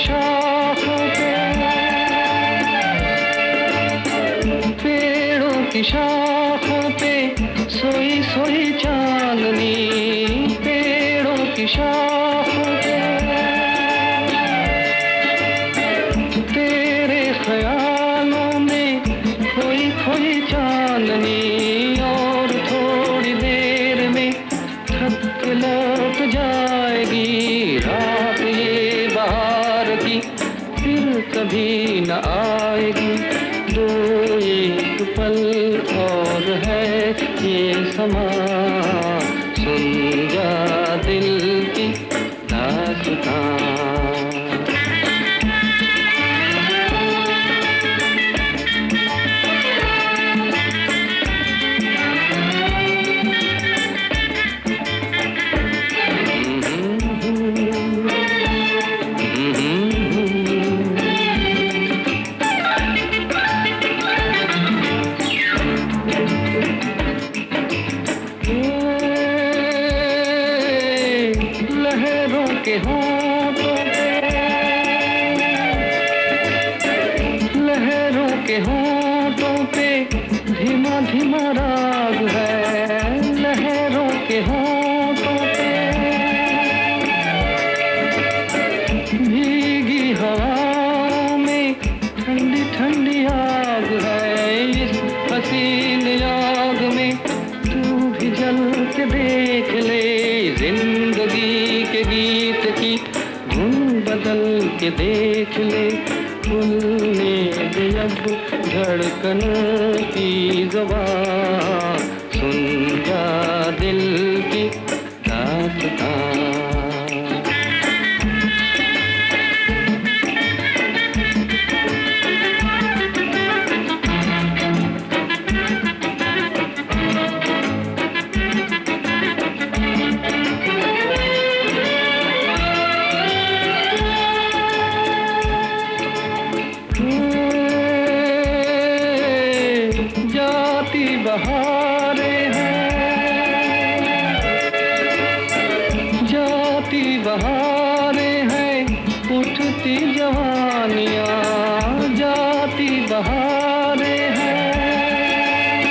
शाखों पे पेड़ों की शाखों पे सोई सोई चांदनी, पेड़ों की शाखों पे। तेरे ख्यालों में खोई खोई चांदनी, और थोड़ी देर में थक के लौट जाएगी रात ये। बाहर की फिर कभी न आएगी दो एक पल और है, ये समा। सुन जा दिल की दास्तां लहरों के होठों पे। लहरों के होठों देख ले ज़िंदगी के गीत की, धुन बदल के देख ले। भूलने दे अब धड़कन की जबान सुन जा दिल की दास्तां उठती जवानियाँ, जाती बहारें हैं।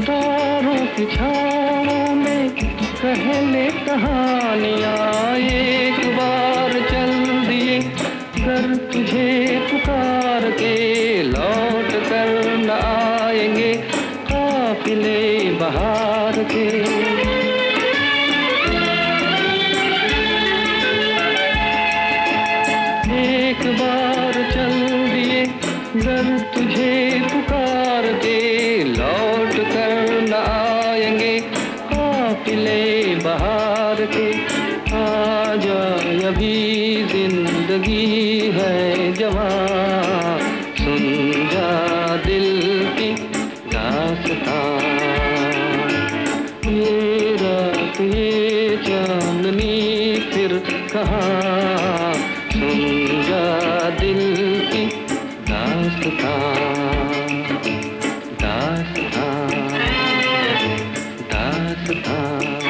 तारों की छाओं में कहले कहानियाँ, एक बार चल दिए कर तुझे पुकार के, लौट कर न आएँगे काफिले बहार के। तुझे पुकार दे लौट कर न आएँगे काफिले बहार के। आ जाए अभी ज़िंदगी है जवान। না